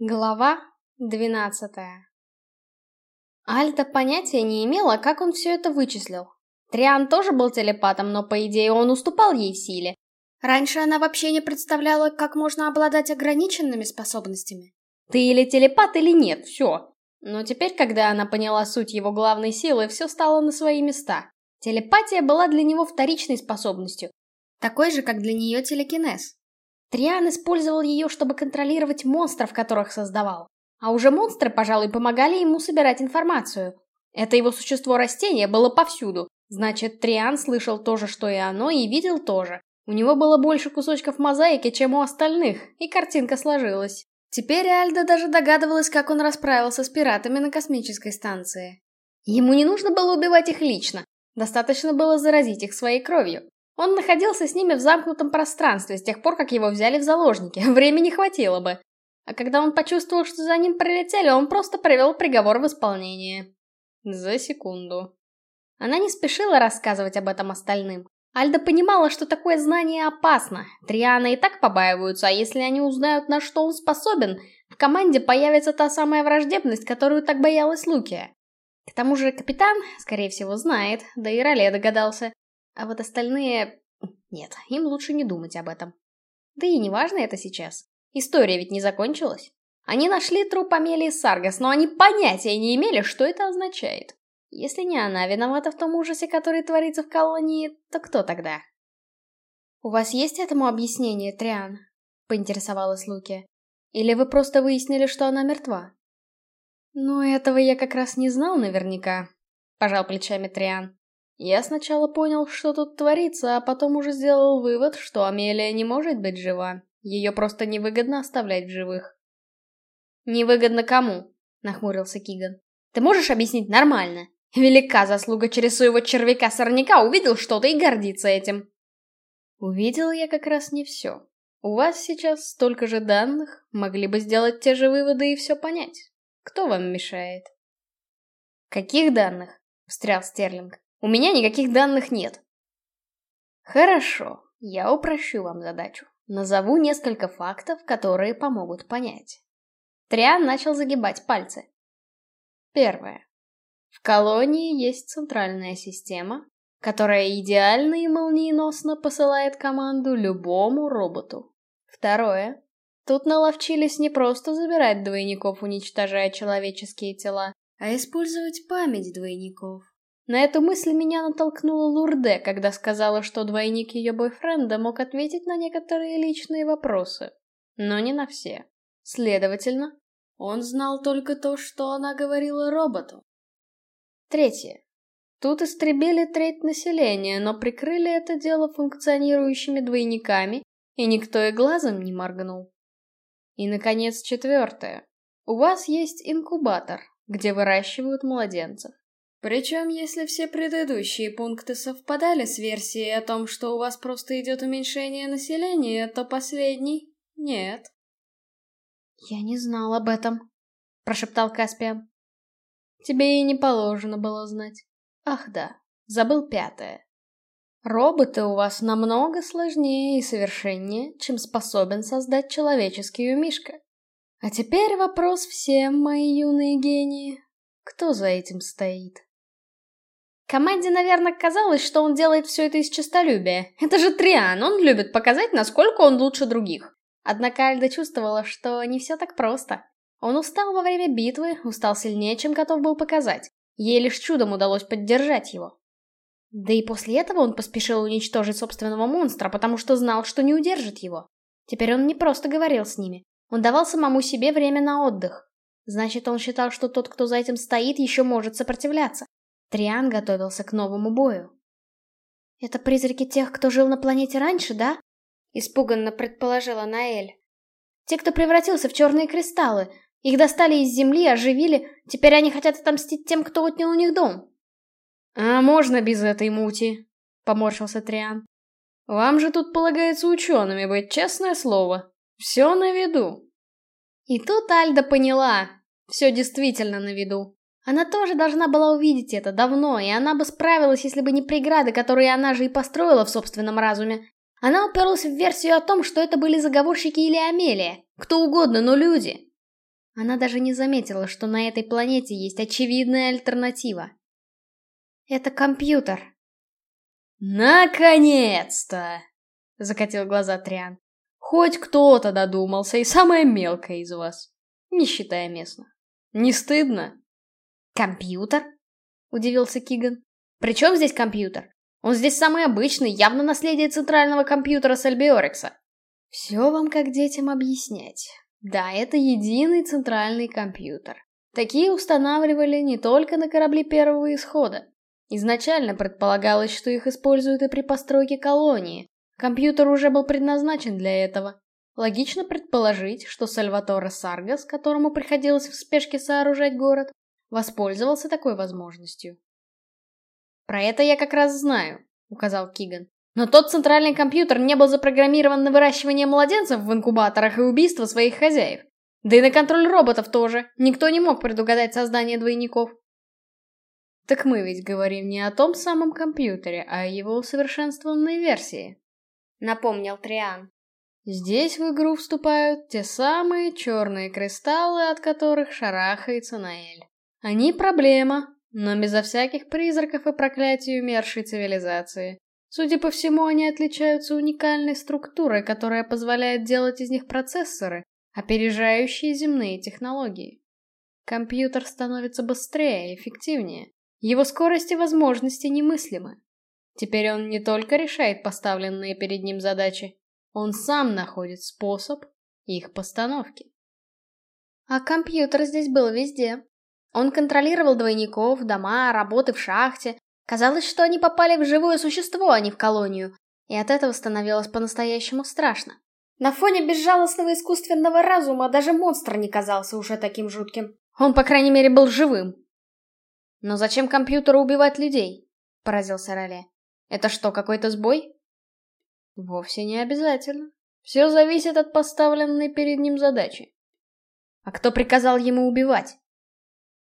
Глава двенадцатая Альта понятия не имела, как он все это вычислил. Триан тоже был телепатом, но, по идее, он уступал ей в силе. Раньше она вообще не представляла, как можно обладать ограниченными способностями. Ты или телепат, или нет, все. Но теперь, когда она поняла суть его главной силы, все стало на свои места. Телепатия была для него вторичной способностью, такой же, как для нее телекинез. Триан использовал ее, чтобы контролировать монстров, которых создавал. А уже монстры, пожалуй, помогали ему собирать информацию. Это его существо растения было повсюду. Значит, Триан слышал то же, что и оно, и видел тоже. У него было больше кусочков мозаики, чем у остальных, и картинка сложилась. Теперь Альда даже догадывалась, как он расправился с пиратами на космической станции. Ему не нужно было убивать их лично, достаточно было заразить их своей кровью. Он находился с ними в замкнутом пространстве с тех пор, как его взяли в заложники, времени хватило бы. А когда он почувствовал, что за ним прилетели, он просто привел приговор в исполнение. За секунду. Она не спешила рассказывать об этом остальным. Альда понимала, что такое знание опасно. Триана и так побаиваются, а если они узнают, на что он способен, в команде появится та самая враждебность, которую так боялась Лукия. К тому же капитан, скорее всего, знает, да и Роле догадался, а вот остальные... Нет, им лучше не думать об этом. Да и не важно это сейчас. История ведь не закончилась. Они нашли труп Амелии Саргас, но они понятия не имели, что это означает. Если не она виновата в том ужасе, который творится в колонии, то кто тогда? «У вас есть этому объяснение, Триан?» — поинтересовалась Луки. «Или вы просто выяснили, что она мертва?» «Ну, этого я как раз не знал наверняка», — пожал плечами Триан. Я сначала понял, что тут творится, а потом уже сделал вывод, что Амелия не может быть жива. Ее просто невыгодно оставлять в живых. «Невыгодно кому?» — нахмурился Киган. «Ты можешь объяснить нормально? Велика заслуга через своего червяка-сорняка увидел что-то и гордится этим». Увидел я как раз не все. У вас сейчас столько же данных, могли бы сделать те же выводы и все понять. Кто вам мешает? Каких данных? Встрял Стерлинг. У меня никаких данных нет. Хорошо, я упрощу вам задачу. Назову несколько фактов, которые помогут понять. Триан начал загибать пальцы. Первое. В колонии есть центральная система, которая идеально и молниеносно посылает команду любому роботу. Второе. Тут наловчились не просто забирать двойников, уничтожая человеческие тела, а использовать память двойников. На эту мысль меня натолкнула Лурде, когда сказала, что двойник ее бойфренда мог ответить на некоторые личные вопросы, но не на все. Следовательно, он знал только то, что она говорила роботу. Третье. Тут истребили треть населения, но прикрыли это дело функционирующими двойниками, и никто и глазом не моргнул. И, наконец, четвертое. У вас есть инкубатор, где выращивают младенцев. Причем, если все предыдущие пункты совпадали с версией о том, что у вас просто идет уменьшение населения, то последний — нет. «Я не знал об этом», — прошептал Каспиан. «Тебе и не положено было знать. Ах да, забыл пятое. Роботы у вас намного сложнее и совершеннее, чем способен создать человеческий умишка. А теперь вопрос всем, мои юные гении. Кто за этим стоит?» Команде, наверное, казалось, что он делает все это из честолюбия. Это же Триан, он любит показать, насколько он лучше других. Однако Альда чувствовала, что не все так просто. Он устал во время битвы, устал сильнее, чем готов был показать. Ей лишь чудом удалось поддержать его. Да и после этого он поспешил уничтожить собственного монстра, потому что знал, что не удержит его. Теперь он не просто говорил с ними. Он давал самому себе время на отдых. Значит, он считал, что тот, кто за этим стоит, еще может сопротивляться. Триан готовился к новому бою. «Это призраки тех, кто жил на планете раньше, да?» Испуганно предположила Наэль. «Те, кто превратился в черные кристаллы. Их достали из земли, оживили. Теперь они хотят отомстить тем, кто отнял у них дом». «А можно без этой мути?» — поморщился Триан. «Вам же тут полагается учеными быть, честное слово. Все на виду». И тут Альда поняла. Все действительно на виду. Она тоже должна была увидеть это давно, и она бы справилась, если бы не преграды, которые она же и построила в собственном разуме. Она уперлась в версию о том, что это были заговорщики или Амелия. Кто угодно, но люди. Она даже не заметила, что на этой планете есть очевидная альтернатива. Это компьютер. Наконец-то! Закатил глаза Триан. Хоть кто-то додумался, и самая мелкая из вас. Не считая местных. Не стыдно? Компьютер? Удивился Киган. При чем здесь компьютер? Он здесь самый обычный, явно наследие центрального компьютера с Альбиорекса. Все вам как детям объяснять. Да, это единый центральный компьютер. Такие устанавливали не только на корабли первого исхода. Изначально предполагалось, что их используют и при постройке колонии. Компьютер уже был предназначен для этого. Логично предположить, что Сальваторе Саргас, которому приходилось в спешке сооружать город, воспользовался такой возможностью. «Про это я как раз знаю», — указал Киган. «Но тот центральный компьютер не был запрограммирован на выращивание младенцев в инкубаторах и убийство своих хозяев. Да и на контроль роботов тоже. Никто не мог предугадать создание двойников». «Так мы ведь говорим не о том самом компьютере, а о его усовершенствованной версии», — напомнил Триан. Здесь в игру вступают те самые черные кристаллы, от которых шарахается Наэль. Они проблема, но безо всяких призраков и проклятий умершей цивилизации. Судя по всему, они отличаются уникальной структурой, которая позволяет делать из них процессоры, опережающие земные технологии. Компьютер становится быстрее и эффективнее. Его скорость и возможности немыслимы. Теперь он не только решает поставленные перед ним задачи, он сам находит способ их постановки. А компьютер здесь был везде. Он контролировал двойников, дома, работы в шахте. Казалось, что они попали в живое существо, а не в колонию. И от этого становилось по-настоящему страшно. На фоне безжалостного искусственного разума даже монстр не казался уже таким жутким. Он, по крайней мере, был живым. «Но зачем компьютеру убивать людей?» — поразился Роле. «Это что, какой-то сбой?» «Вовсе не обязательно. Все зависит от поставленной перед ним задачи. А кто приказал ему убивать?»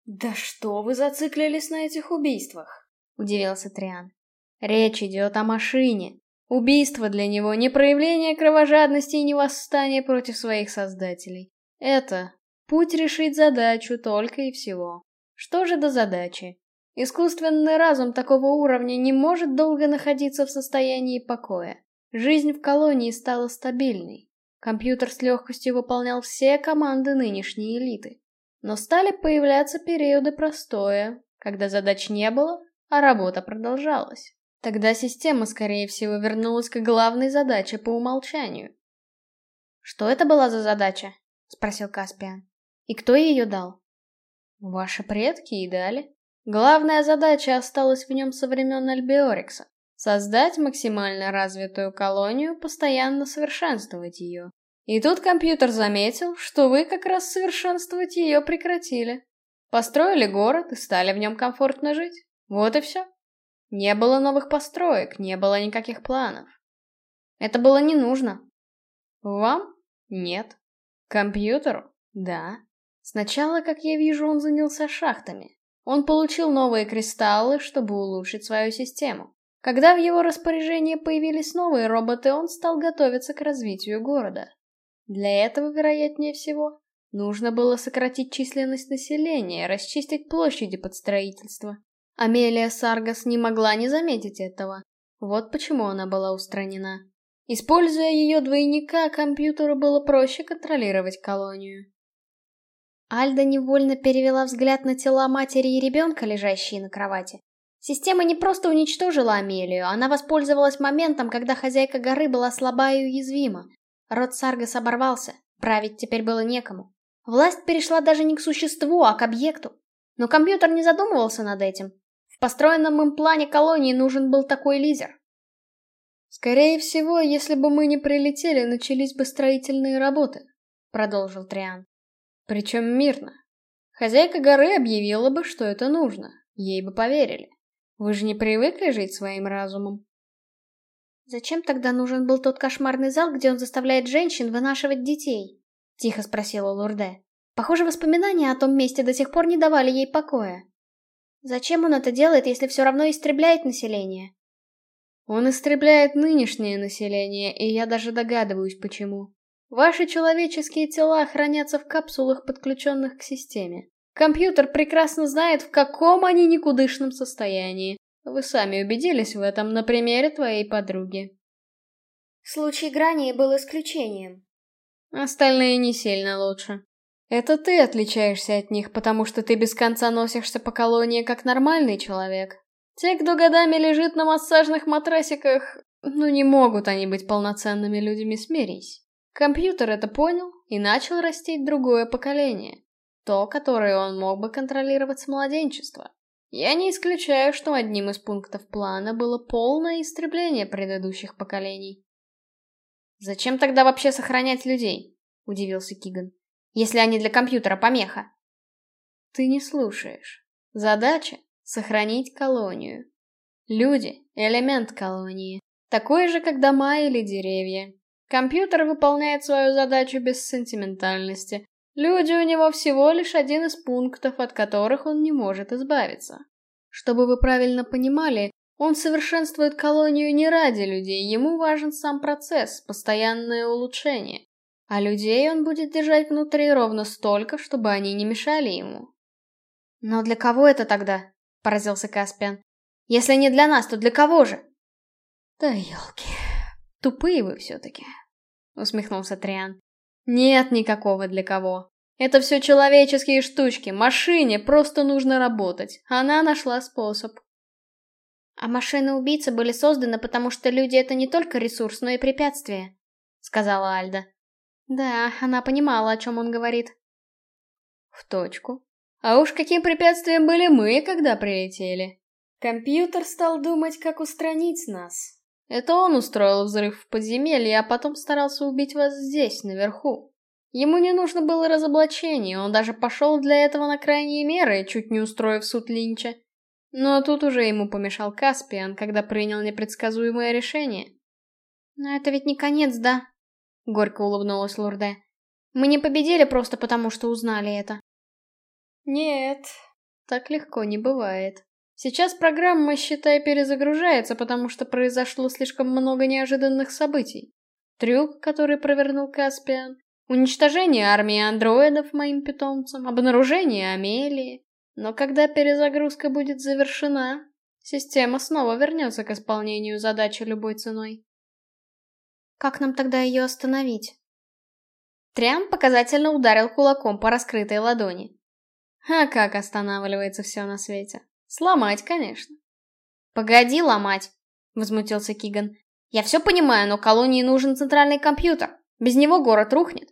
«Да что вы зациклились на этих убийствах?» — удивился Триан. «Речь идет о машине. Убийство для него не проявление кровожадности и не восстание против своих создателей. Это путь решить задачу только и всего. Что же до задачи? Искусственный разум такого уровня не может долго находиться в состоянии покоя. Жизнь в колонии стала стабильной. Компьютер с легкостью выполнял все команды нынешней элиты. Но стали появляться периоды простоя, когда задач не было, а работа продолжалась. Тогда система, скорее всего, вернулась к главной задаче по умолчанию. «Что это была за задача?» — спросил Каспиан. «И кто ее дал?» «Ваши предки и дали. Главная задача осталась в нем со времен Альбиорикса. Создать максимально развитую колонию, постоянно совершенствовать ее. И тут компьютер заметил, что вы как раз совершенствовать ее прекратили. Построили город и стали в нем комфортно жить. Вот и все. Не было новых построек, не было никаких планов. Это было не нужно. Вам? Нет. Компьютеру? Да. Сначала, как я вижу, он занялся шахтами. Он получил новые кристаллы, чтобы улучшить свою систему. Когда в его распоряжении появились новые роботы, он стал готовиться к развитию города. Для этого, вероятнее всего, нужно было сократить численность населения, расчистить площади под строительство. Амелия Саргас не могла не заметить этого. Вот почему она была устранена. Используя ее двойника, компьютеру было проще контролировать колонию. Альда невольно перевела взгляд на тела матери и ребенка, лежащие на кровати. Система не просто уничтожила Амелию, она воспользовалась моментом, когда хозяйка горы была слаба и уязвима. Род Саргас оборвался, править теперь было некому. Власть перешла даже не к существу, а к объекту. Но компьютер не задумывался над этим. В построенном им плане колонии нужен был такой лизер. «Скорее всего, если бы мы не прилетели, начались бы строительные работы», — продолжил Триан. «Причем мирно. Хозяйка горы объявила бы, что это нужно. Ей бы поверили. Вы же не привыкли жить своим разумом?» «Зачем тогда нужен был тот кошмарный зал, где он заставляет женщин вынашивать детей?» — тихо спросила Лурде. Похоже, воспоминания о том месте до сих пор не давали ей покоя. Зачем он это делает, если все равно истребляет население? Он истребляет нынешнее население, и я даже догадываюсь, почему. Ваши человеческие тела хранятся в капсулах, подключенных к системе. Компьютер прекрасно знает, в каком они никудышном состоянии. Вы сами убедились в этом на примере твоей подруги. Случай Грани был исключением. Остальные не сильно лучше. Это ты отличаешься от них, потому что ты без конца носишься по колонии как нормальный человек. Те, кто годами лежит на массажных матрасиках, ну не могут они быть полноценными людьми, смирись. Компьютер это понял и начал растить другое поколение. То, которое он мог бы контролировать с младенчества. Я не исключаю, что одним из пунктов плана было полное истребление предыдущих поколений. «Зачем тогда вообще сохранять людей?» — удивился Киган. «Если они для компьютера помеха». «Ты не слушаешь. Задача — сохранить колонию. Люди — элемент колонии, такой же, как дома или деревья. Компьютер выполняет свою задачу без сентиментальности. Люди у него всего лишь один из пунктов, от которых он не может избавиться. Чтобы вы правильно понимали, он совершенствует колонию не ради людей, ему важен сам процесс, постоянное улучшение. А людей он будет держать внутри ровно столько, чтобы они не мешали ему. «Но для кого это тогда?» — поразился Каспиан. «Если не для нас, то для кого же?» «Да елки, тупые вы все-таки», — усмехнулся Триан. «Нет никакого для кого. Это все человеческие штучки, машине просто нужно работать. Она нашла способ». «А машины-убийцы были созданы, потому что люди — это не только ресурс, но и препятствие», — сказала Альда. Да, она понимала, о чем он говорит. В точку. А уж каким препятствием были мы, когда прилетели. Компьютер стал думать, как устранить нас. Это он устроил взрыв в подземелье, а потом старался убить вас здесь, наверху. Ему не нужно было разоблачения, он даже пошел для этого на крайние меры, чуть не устроив суд Линча. Но тут уже ему помешал Каспиан, когда принял непредсказуемое решение. «Но это ведь не конец, да?» — горько улыбнулась Лурде. «Мы не победили просто потому, что узнали это». «Нет, так легко не бывает. Сейчас программа, считай, перезагружается, потому что произошло слишком много неожиданных событий. Трюк, который провернул Каспиан, уничтожение армии андроидов моим питомцам, обнаружение Амелии. Но когда перезагрузка будет завершена, система снова вернется к исполнению задачи любой ценой. Как нам тогда ее остановить? Триам показательно ударил кулаком по раскрытой ладони. А как останавливается все на свете? Сломать, конечно. Погоди ломать, возмутился Киган. Я все понимаю, но колонии нужен центральный компьютер. Без него город рухнет.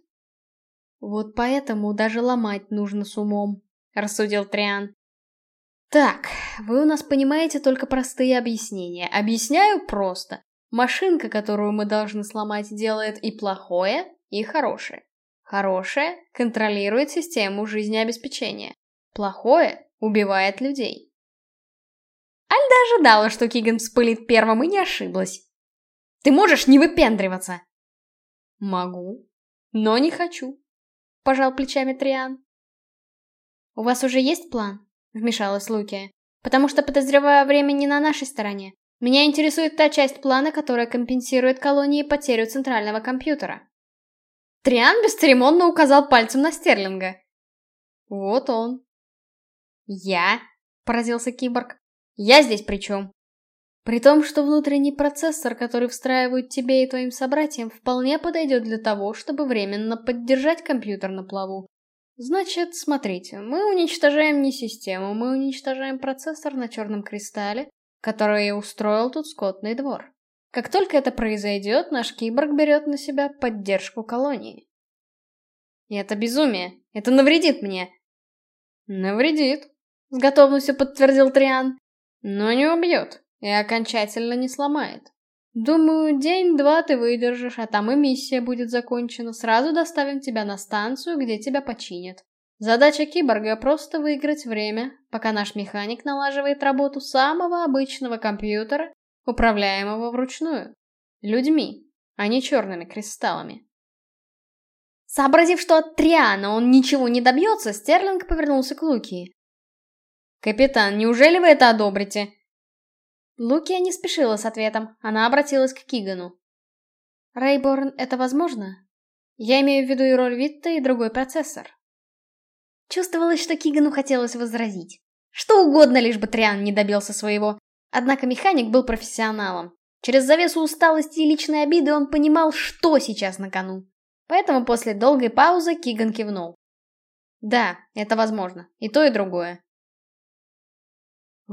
Вот поэтому даже ломать нужно с умом, рассудил Триан. Так, вы у нас понимаете только простые объяснения. Объясняю просто. Машинка, которую мы должны сломать, делает и плохое, и хорошее. Хорошее контролирует систему жизнеобеспечения. Плохое убивает людей. Альда ожидала, что Киган вспылит первым и не ошиблась. «Ты можешь не выпендриваться?» «Могу, но не хочу», — пожал плечами Триан. «У вас уже есть план?» — вмешалась Лукия. «Потому что, подозреваю, время не на нашей стороне. Меня интересует та часть плана, которая компенсирует колонии потерю центрального компьютера». Триан бесцеремонно указал пальцем на Стерлинга. «Вот он». «Я?» — поразился киборг. Я здесь при чем? При том, что внутренний процессор, который встраивают тебе и твоим собратьям, вполне подойдет для того, чтобы временно поддержать компьютер на плаву. Значит, смотрите, мы уничтожаем не систему, мы уничтожаем процессор на черном кристалле, который устроил тут скотный двор. Как только это произойдет, наш киборг берет на себя поддержку колонии. И это безумие. Это навредит мне. Навредит, с готовностью подтвердил Триан. Но не убьет и окончательно не сломает. Думаю, день-два ты выдержишь, а там и миссия будет закончена. Сразу доставим тебя на станцию, где тебя починят. Задача киборга — просто выиграть время, пока наш механик налаживает работу самого обычного компьютера, управляемого вручную. Людьми, а не черными кристаллами. Сообразив, что от Триана он ничего не добьется, Стерлинг повернулся к Луки. «Капитан, неужели вы это одобрите?» Лукия не спешила с ответом, она обратилась к Кигану. «Рейборн, это возможно? Я имею в виду и роль Витта, и другой процессор. Чувствовалось, что Кигану хотелось возразить. Что угодно, лишь бы Триан не добился своего. Однако механик был профессионалом. Через завесу усталости и личной обиды он понимал, что сейчас на кону. Поэтому после долгой паузы Киган кивнул. Да, это возможно. И то, и другое.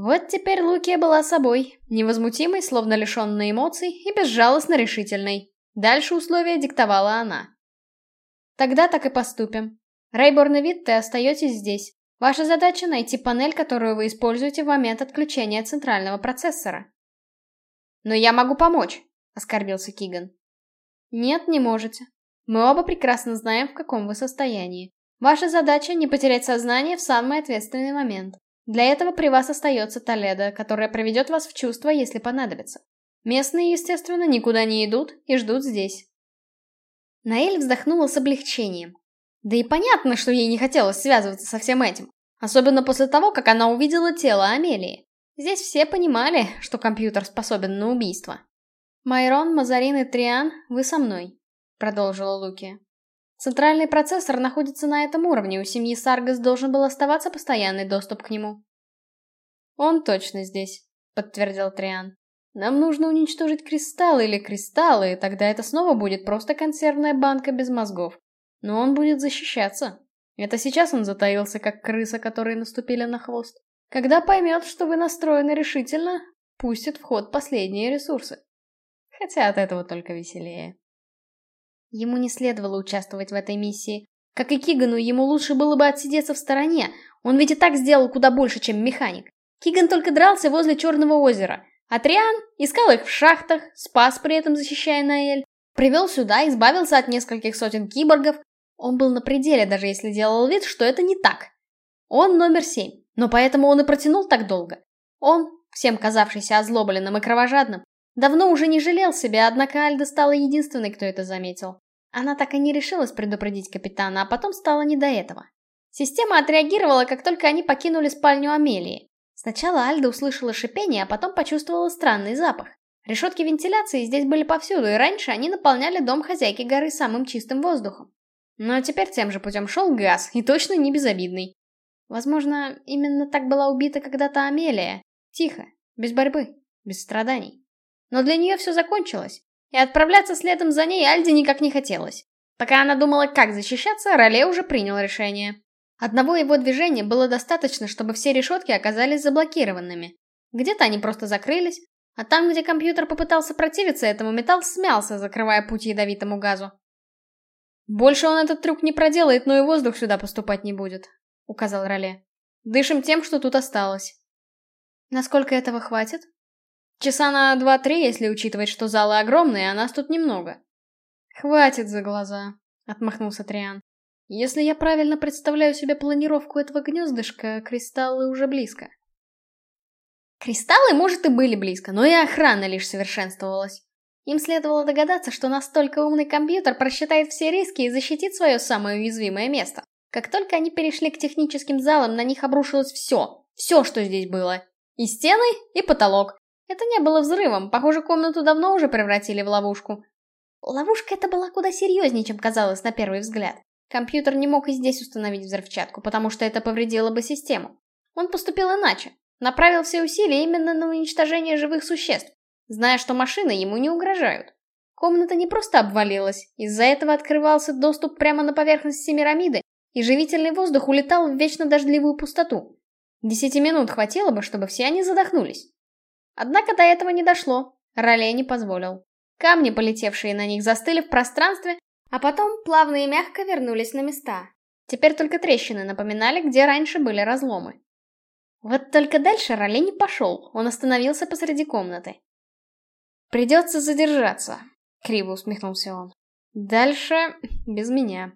Вот теперь Лукия была собой, невозмутимой, словно лишенной эмоций, и безжалостно решительной. Дальше условия диктовала она. Тогда так и поступим. Рейборн и Витте остаетесь здесь. Ваша задача — найти панель, которую вы используете в момент отключения центрального процессора. «Но я могу помочь», — оскорбился Киган. «Нет, не можете. Мы оба прекрасно знаем, в каком вы состоянии. Ваша задача — не потерять сознание в самый ответственный момент. Для этого при вас остается Толедо, которая проведет вас в чувство, если понадобится. Местные, естественно, никуда не идут и ждут здесь. Наэль вздохнула с облегчением. Да и понятно, что ей не хотелось связываться со всем этим. Особенно после того, как она увидела тело Амелии. Здесь все понимали, что компьютер способен на убийство. «Майрон, Мазарин и Триан, вы со мной», — продолжила Луки. Центральный процессор находится на этом уровне, у семьи Саргас должен был оставаться постоянный доступ к нему. «Он точно здесь», — подтвердил Триан. «Нам нужно уничтожить кристаллы или кристаллы, и тогда это снова будет просто консервная банка без мозгов. Но он будет защищаться. Это сейчас он затаился, как крыса, которые наступили на хвост. Когда поймет, что вы настроены решительно, пустит в ход последние ресурсы. Хотя от этого только веселее». Ему не следовало участвовать в этой миссии. Как и Кигану, ему лучше было бы отсидеться в стороне. Он ведь и так сделал куда больше, чем механик. Киган только дрался возле Черного озера. А Триан искал их в шахтах, спас при этом защищая Наэль. Привел сюда, избавился от нескольких сотен киборгов. Он был на пределе, даже если делал вид, что это не так. Он номер семь, но поэтому он и протянул так долго. Он, всем казавшийся озлобленным и кровожадным, Давно уже не жалел себя, однако Альда стала единственной, кто это заметил. Она так и не решилась предупредить капитана, а потом стало не до этого. Система отреагировала, как только они покинули спальню Амелии. Сначала Альда услышала шипение, а потом почувствовала странный запах. Решетки вентиляции здесь были повсюду, и раньше они наполняли дом хозяйки горы самым чистым воздухом. Но теперь тем же путем шел газ, и точно не безобидный. Возможно, именно так была убита когда-то Амелия. Тихо, без борьбы, без страданий. Но для нее все закончилось, и отправляться следом за ней Альде никак не хотелось. Пока она думала, как защищаться, Роле уже принял решение. Одного его движения было достаточно, чтобы все решетки оказались заблокированными. Где-то они просто закрылись, а там, где компьютер попытался противиться этому, металл смялся, закрывая путь ядовитому газу. «Больше он этот трюк не проделает, но и воздух сюда поступать не будет», — указал Роле. «Дышим тем, что тут осталось». «Насколько этого хватит?» Часа на два-три, если учитывать, что залы огромные, а нас тут немного. Хватит за глаза, отмахнулся Триан. Если я правильно представляю себе планировку этого гнездышка, кристаллы уже близко. Кристаллы, может, и были близко, но и охрана лишь совершенствовалась. Им следовало догадаться, что настолько умный компьютер просчитает все риски и защитит свое самое уязвимое место. Как только они перешли к техническим залам, на них обрушилось все. Все, что здесь было. И стены, и потолок. Это не было взрывом, похоже, комнату давно уже превратили в ловушку. Ловушка эта была куда серьезнее, чем казалось на первый взгляд. Компьютер не мог и здесь установить взрывчатку, потому что это повредило бы систему. Он поступил иначе. Направил все усилия именно на уничтожение живых существ, зная, что машины ему не угрожают. Комната не просто обвалилась, из-за этого открывался доступ прямо на поверхность Семирамиды, и живительный воздух улетал в вечно дождливую пустоту. Десяти минут хватило бы, чтобы все они задохнулись. Однако до этого не дошло. Ролей не позволил. Камни, полетевшие на них, застыли в пространстве, а потом плавно и мягко вернулись на места. Теперь только трещины напоминали, где раньше были разломы. Вот только дальше Ролей не пошел, он остановился посреди комнаты. «Придется задержаться», — криво усмехнулся он. «Дальше без меня».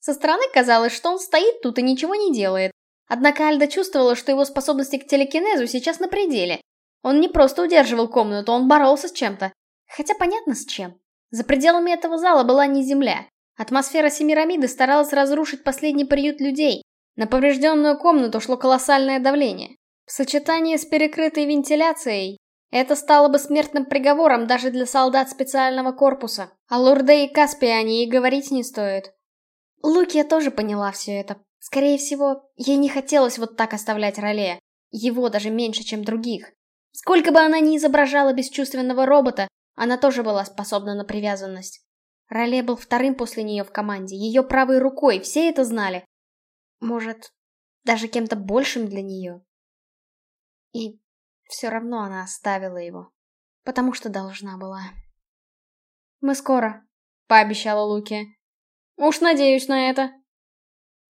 Со стороны казалось, что он стоит тут и ничего не делает, Однако Альда чувствовала, что его способности к телекинезу сейчас на пределе. Он не просто удерживал комнату, он боролся с чем-то. Хотя понятно с чем. За пределами этого зала была не земля. Атмосфера Семирамиды старалась разрушить последний приют людей. На поврежденную комнату шло колоссальное давление. В сочетании с перекрытой вентиляцией Это стало бы смертным приговором даже для солдат специального корпуса. А Лурде и Каспиане и говорить не стоит. Лукия тоже поняла все это. Скорее всего, ей не хотелось вот так оставлять Ролея. Его даже меньше, чем других. Сколько бы она ни изображала бесчувственного робота, она тоже была способна на привязанность. Роле был вторым после нее в команде, ее правой рукой, все это знали. Может, даже кем-то большим для нее. И все равно она оставила его. Потому что должна была. «Мы скоро», — пообещала Луки. «Уж надеюсь на это».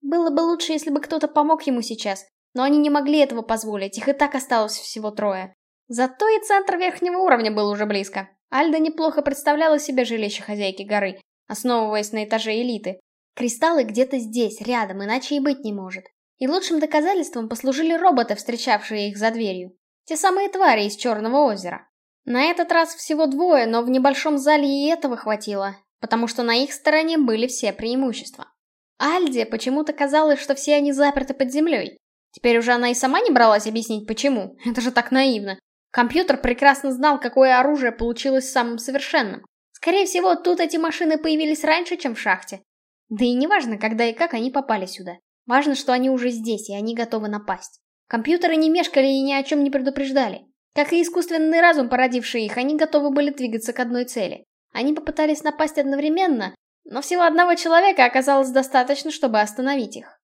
Было бы лучше, если бы кто-то помог ему сейчас, но они не могли этого позволить, их и так осталось всего трое. Зато и центр верхнего уровня был уже близко. Альда неплохо представляла себе жилище хозяйки горы, основываясь на этаже элиты. Кристаллы где-то здесь, рядом, иначе и быть не может. И лучшим доказательством послужили роботы, встречавшие их за дверью. Те самые твари из Черного озера. На этот раз всего двое, но в небольшом зале и этого хватило, потому что на их стороне были все преимущества. Альде почему-то казалось, что все они заперты под землей. Теперь уже она и сама не бралась объяснить, почему. Это же так наивно. Компьютер прекрасно знал, какое оружие получилось самым совершенным. Скорее всего, тут эти машины появились раньше, чем в шахте. Да и не важно, когда и как они попали сюда. Важно, что они уже здесь, и они готовы напасть. Компьютеры не мешкали и ни о чем не предупреждали. Как и искусственный разум, породивший их, они готовы были двигаться к одной цели. Они попытались напасть одновременно, но всего одного человека оказалось достаточно, чтобы остановить их.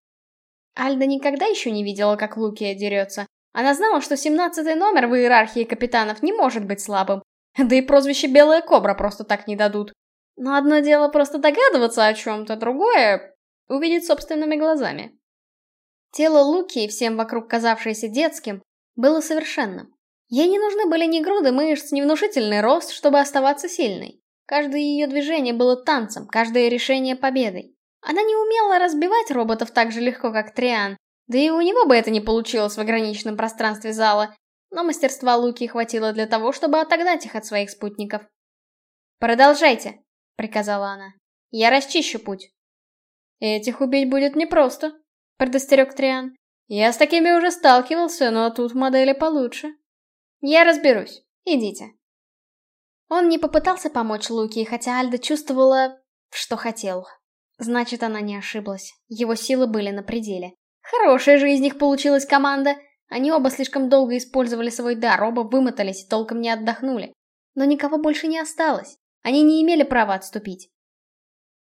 Альда никогда еще не видела, как Лукия дерется. Она знала, что семнадцатый номер в иерархии капитанов не может быть слабым. Да и прозвище «Белая кобра» просто так не дадут. Но одно дело просто догадываться о чем-то, другое — увидеть собственными глазами. Тело Луки, всем вокруг казавшееся детским, было совершенным. Ей не нужны были ни груды мышц, ни внушительный рост, чтобы оставаться сильной. Каждое ее движение было танцем, каждое решение победой. Она не умела разбивать роботов так же легко, как Триан, да и у него бы это не получилось в ограниченном пространстве зала, но мастерства Луки хватило для того, чтобы отогнать их от своих спутников. «Продолжайте», — приказала она. «Я расчищу путь». «Этих убить будет непросто», предостерег Триан. Я с такими уже сталкивался, но тут модели получше. Я разберусь. Идите. Он не попытался помочь Луки, хотя Альда чувствовала, что хотел. Значит, она не ошиблась. Его силы были на пределе. Хорошая же из них получилась команда. Они оба слишком долго использовали свой дар, оба вымотались и толком не отдохнули. Но никого больше не осталось. Они не имели права отступить.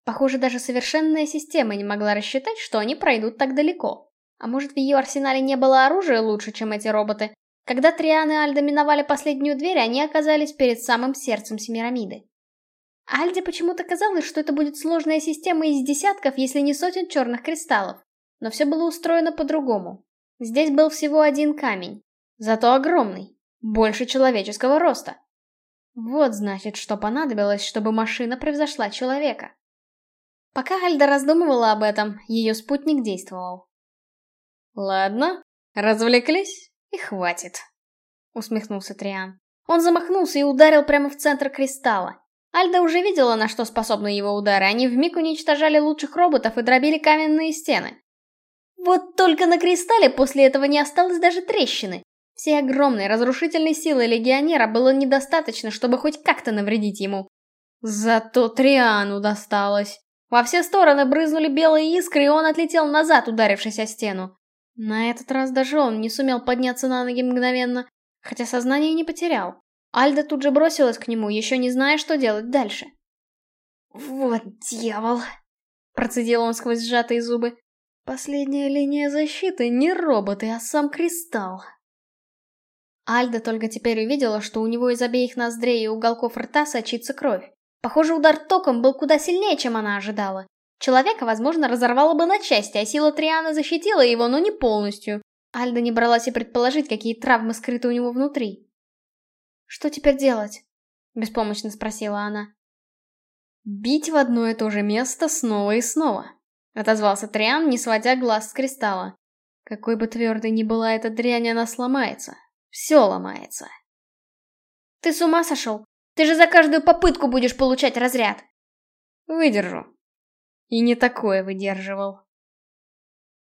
Похоже, даже совершенная система не могла рассчитать, что они пройдут так далеко. А может, в ее арсенале не было оружия лучше, чем эти роботы? Когда Триан и Альда миновали последнюю дверь, они оказались перед самым сердцем Семирамиды. Альде почему-то казалось, что это будет сложная система из десятков, если не сотен черных кристаллов. Но все было устроено по-другому. Здесь был всего один камень. Зато огромный. Больше человеческого роста. Вот значит, что понадобилось, чтобы машина превзошла человека. Пока Альда раздумывала об этом, ее спутник действовал. «Ладно, развлеклись, и хватит», — усмехнулся Триан. Он замахнулся и ударил прямо в центр кристалла. Альда уже видела, на что способны его удары, они вмиг уничтожали лучших роботов и дробили каменные стены. Вот только на кристалле после этого не осталось даже трещины. Всей огромной разрушительной силы легионера было недостаточно, чтобы хоть как-то навредить ему. Зато Триану досталось. Во все стороны брызнули белые искры, и он отлетел назад, ударившись о стену. На этот раз даже он не сумел подняться на ноги мгновенно, хотя сознание не потерял. Альда тут же бросилась к нему, еще не зная, что делать дальше. «Вот дьявол!» — процедил он сквозь сжатые зубы. «Последняя линия защиты не роботы, а сам кристалл». Альда только теперь увидела, что у него из обеих ноздрей и уголков рта сочится кровь. Похоже, удар током был куда сильнее, чем она ожидала. Человека, возможно, разорвало бы на части, а сила Триана защитила его, но не полностью. Альда не бралась и предположить, какие травмы скрыты у него внутри. «Что теперь делать?» — беспомощно спросила она. «Бить в одно и то же место снова и снова», — отозвался Триан, не сводя глаз с кристалла. «Какой бы твердой ни была эта дрянь, она сломается. Все ломается». «Ты с ума сошел? Ты же за каждую попытку будешь получать разряд. Выдержу. И не такое выдерживал.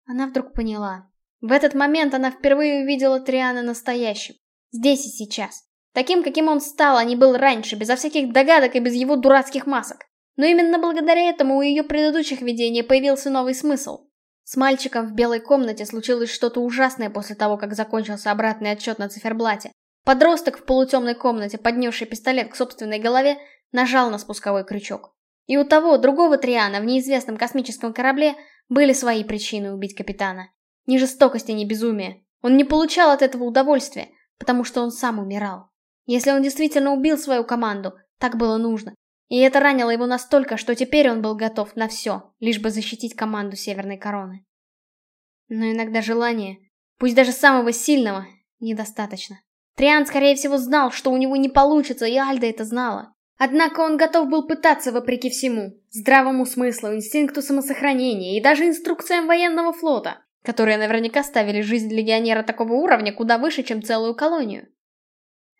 Она вдруг поняла. В этот момент она впервые увидела Триана настоящим. Здесь и сейчас. Таким, каким он стал, а не был раньше, безо всяких догадок и без его дурацких масок. Но именно благодаря этому у ее предыдущих видений появился новый смысл. С мальчиком в белой комнате случилось что-то ужасное после того, как закончился обратный отчет на циферблате. Подросток в полутемной комнате, поднесший пистолет к собственной голове, нажал на спусковой крючок. И у того, другого Триана в неизвестном космическом корабле были свои причины убить капитана. Ни жестокости, ни безумия. Он не получал от этого удовольствия, потому что он сам умирал. Если он действительно убил свою команду, так было нужно. И это ранило его настолько, что теперь он был готов на все, лишь бы защитить команду Северной Короны. Но иногда желание, пусть даже самого сильного, недостаточно. Триан, скорее всего, знал, что у него не получится, и Альда это знала. Однако он готов был пытаться вопреки всему. Здравому смыслу, инстинкту самосохранения и даже инструкциям военного флота, которые наверняка ставили жизнь легионера такого уровня куда выше, чем целую колонию.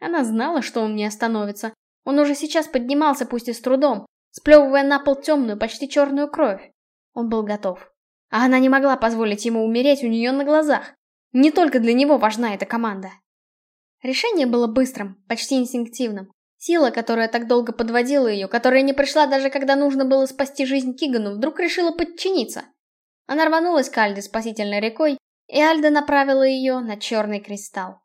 Она знала, что он не остановится. Он уже сейчас поднимался, пусть и с трудом, сплевывая на пол темную, почти черную кровь. Он был готов. А она не могла позволить ему умереть у нее на глазах. Не только для него важна эта команда. Решение было быстрым, почти инстинктивным. Сила, которая так долго подводила ее, которая не пришла даже когда нужно было спасти жизнь Кигану, вдруг решила подчиниться. Она рванулась к Альде спасительной рекой, и Альда направила ее на черный кристалл.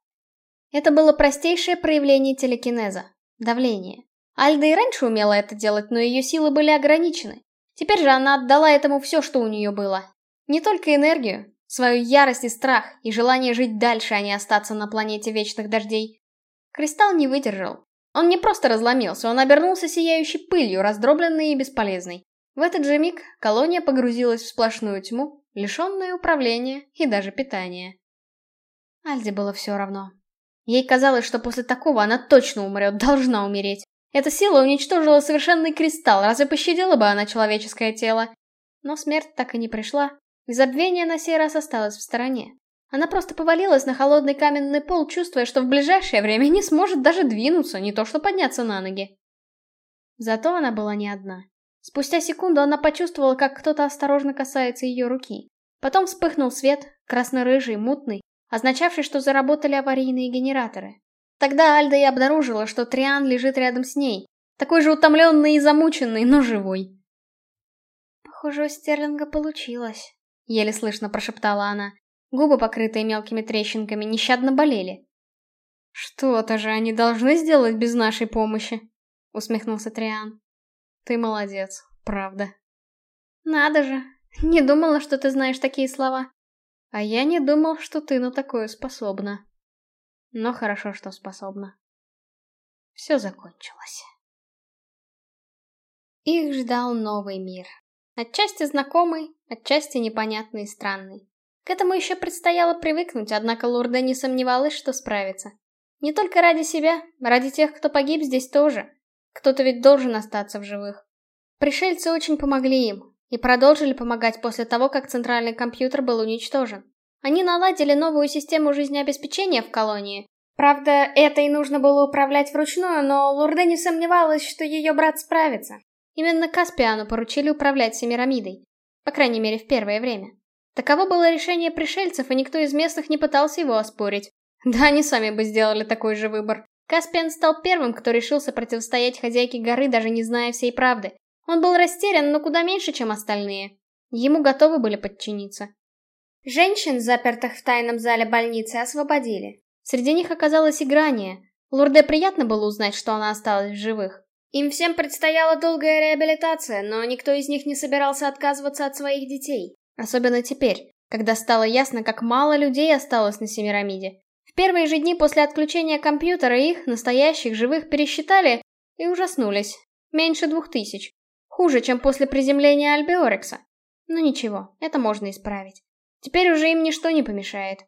Это было простейшее проявление телекинеза — давление. Альда и раньше умела это делать, но ее силы были ограничены. Теперь же она отдала этому все, что у нее было. Не только энергию, свою ярость и страх, и желание жить дальше, а не остаться на планете вечных дождей. Кристалл не выдержал, он не просто разломился, он обернулся сияющей пылью, раздробленной и бесполезной. В этот же миг колония погрузилась в сплошную тьму, лишенную управления и даже питания. Альде было все равно. Ей казалось, что после такого она точно умрет, должна умереть. Эта сила уничтожила совершенный кристалл, разве пощадила бы она человеческое тело? Но смерть так и не пришла, и забвение на сей раз осталось в стороне. Она просто повалилась на холодный каменный пол, чувствуя, что в ближайшее время не сможет даже двинуться, не то что подняться на ноги. Зато она была не одна. Спустя секунду она почувствовала, как кто-то осторожно касается ее руки. Потом вспыхнул свет, красно-рыжий, мутный, означавший, что заработали аварийные генераторы. Тогда Альда и обнаружила, что Триан лежит рядом с ней, такой же утомленный и замученный, но живой. «Похоже, у Стерлинга получилось», — еле слышно прошептала она. Губы, покрытые мелкими трещинками, нещадно болели. «Что-то же они должны сделать без нашей помощи», — усмехнулся Триан. «Ты молодец, правда». «Надо же, не думала, что ты знаешь такие слова». «А я не думал, что ты на такое способна». Но хорошо, что способна. Все закончилось. Их ждал новый мир. Отчасти знакомый, отчасти непонятный и странный. К этому еще предстояло привыкнуть, однако Лурда не сомневалась, что справится. Не только ради себя, ради тех, кто погиб здесь тоже. Кто-то ведь должен остаться в живых. Пришельцы очень помогли им, и продолжили помогать после того, как центральный компьютер был уничтожен. Они наладили новую систему жизнеобеспечения в колонии. Правда, этой нужно было управлять вручную, но Лурде не сомневалась, что ее брат справится. Именно Каспиану поручили управлять Семирамидой. По крайней мере, в первое время. Таково было решение пришельцев, и никто из местных не пытался его оспорить. Да, они сами бы сделали такой же выбор. Каспиан стал первым, кто решился противостоять хозяйке горы, даже не зная всей правды. Он был растерян, но куда меньше, чем остальные. Ему готовы были подчиниться. Женщин, запертых в тайном зале больницы, освободили. Среди них оказалась и Грания. Лурде приятно было узнать, что она осталась в живых. Им всем предстояла долгая реабилитация, но никто из них не собирался отказываться от своих детей. Особенно теперь, когда стало ясно, как мало людей осталось на Семирамиде. В первые же дни после отключения компьютера их, настоящих, живых, пересчитали и ужаснулись. Меньше двух тысяч. Хуже, чем после приземления Альбиорекса. Но ничего, это можно исправить. Теперь уже им ничто не помешает.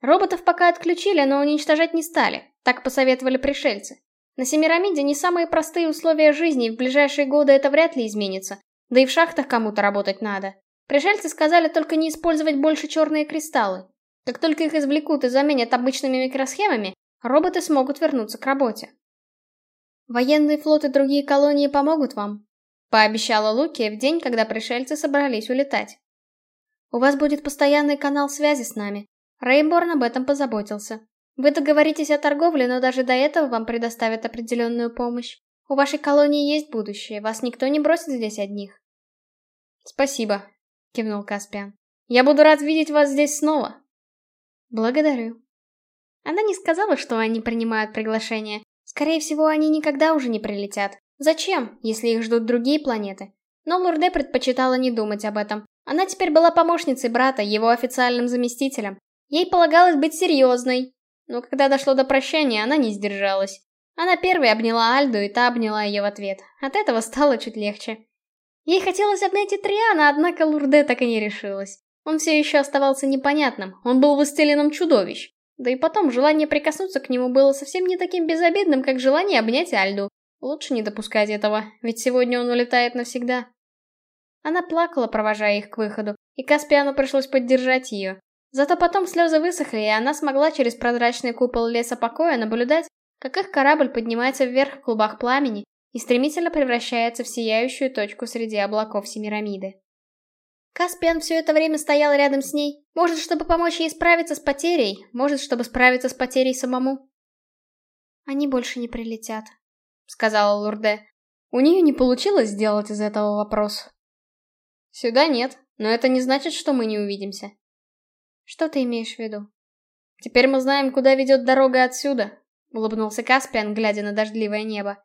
Роботов пока отключили, но уничтожать не стали. Так посоветовали пришельцы. На Семирамиде не самые простые условия жизни, и в ближайшие годы это вряд ли изменится. Да и в шахтах кому-то работать надо. Пришельцы сказали только не использовать больше черные кристаллы. Как только их извлекут и заменят обычными микросхемами, роботы смогут вернуться к работе. Военный флот и другие колонии помогут вам, пообещала Лукия в день, когда пришельцы собрались улетать. У вас будет постоянный канал связи с нами. Рейнборн об этом позаботился. Вы договоритесь о торговле, но даже до этого вам предоставят определенную помощь. У вашей колонии есть будущее, вас никто не бросит здесь одних. Спасибо, кивнул Каспиан. Я буду рад видеть вас здесь снова. Благодарю. Она не сказала, что они принимают приглашение. Скорее всего, они никогда уже не прилетят. Зачем, если их ждут другие планеты? Но Лурде предпочитала не думать об этом. Она теперь была помощницей брата, его официальным заместителем. Ей полагалось быть серьезной, но когда дошло до прощания, она не сдержалась. Она первой обняла Альду, и та обняла ее в ответ. От этого стало чуть легче. Ей хотелось обнять и однако Лурде так и не решилась. Он все еще оставался непонятным, он был властелином чудовищ. Да и потом, желание прикоснуться к нему было совсем не таким безобидным, как желание обнять Альду. Лучше не допускать этого, ведь сегодня он улетает навсегда. Она плакала, провожая их к выходу, и Каспиану пришлось поддержать ее. Зато потом слезы высохли, и она смогла через прозрачный купол леса покоя наблюдать, как их корабль поднимается вверх в клубах пламени и стремительно превращается в сияющую точку среди облаков Семирамиды. Каспиан все это время стоял рядом с ней, может, чтобы помочь ей справиться с потерей, может, чтобы справиться с потерей самому. «Они больше не прилетят», — сказала Лурде. У нее не получилось сделать из этого вопрос. «Сюда нет, но это не значит, что мы не увидимся. Что ты имеешь в виду? Теперь мы знаем, куда ведет дорога отсюда, улыбнулся Каспиан, глядя на дождливое небо.